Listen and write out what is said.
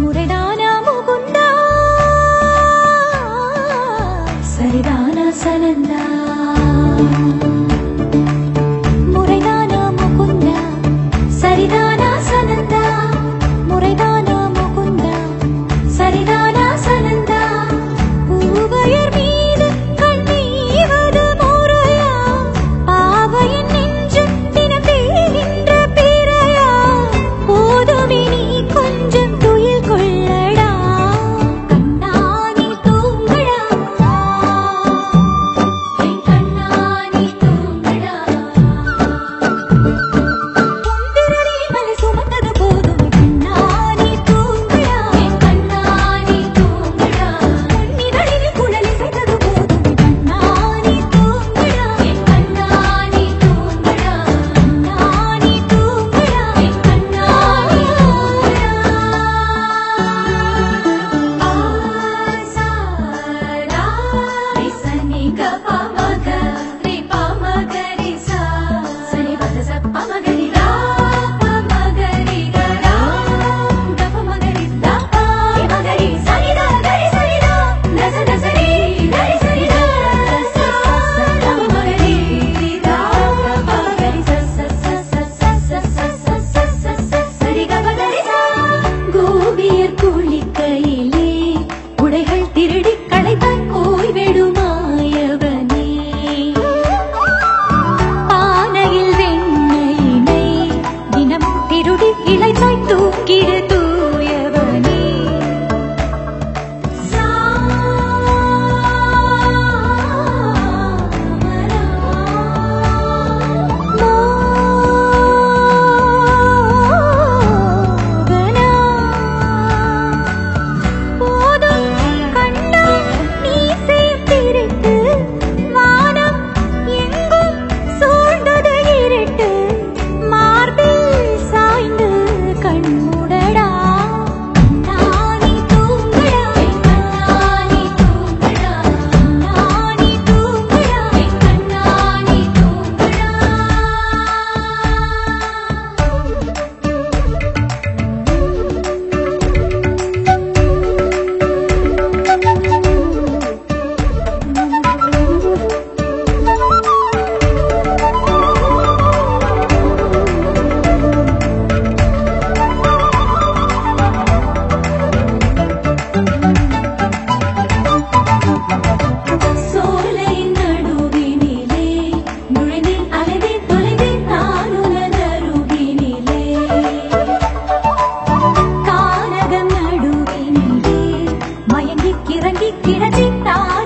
முறைதானா முகுந்தா சரிதானா சனந்தா இறங்கி கிடந்தி தான்